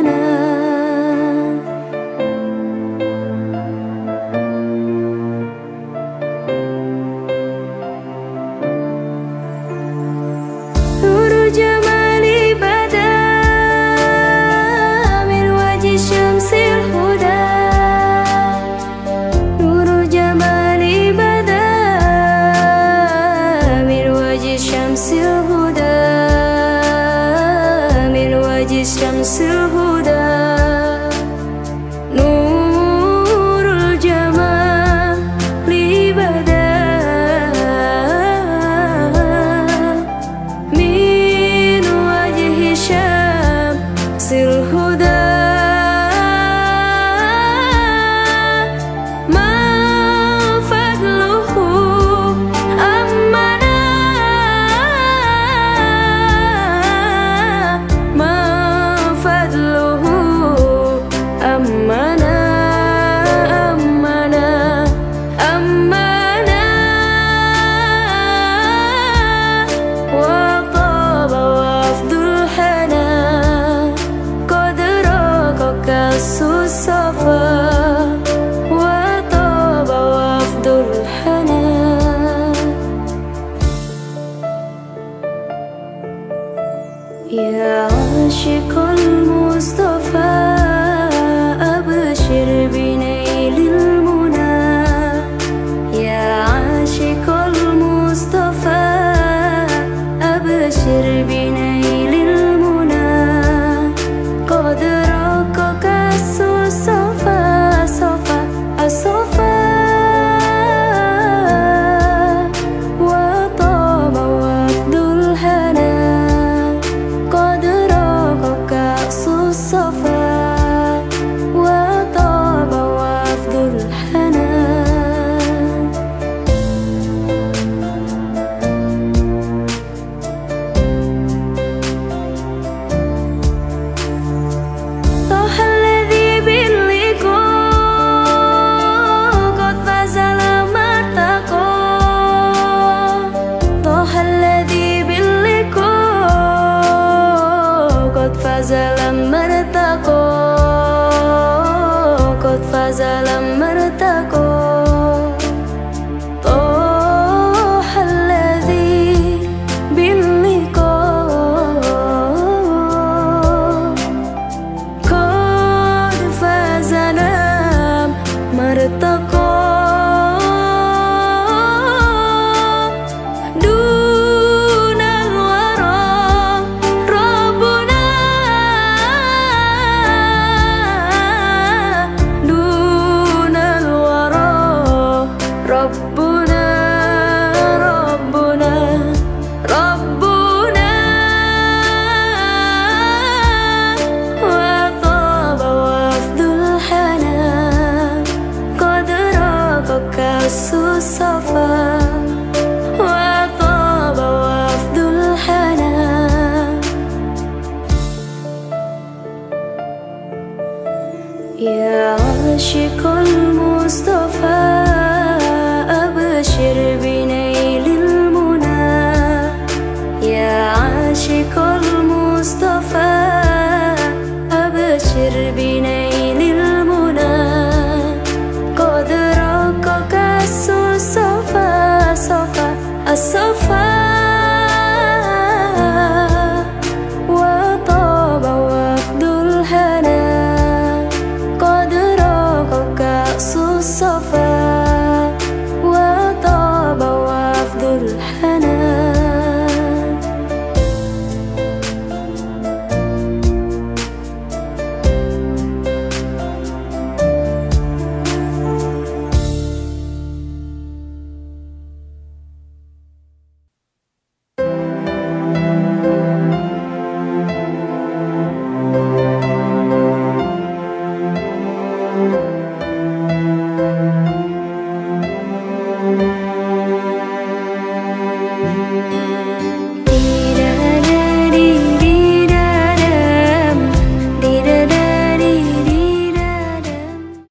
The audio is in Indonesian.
sana. Seluruh jemaah يا عاشق المصطفى.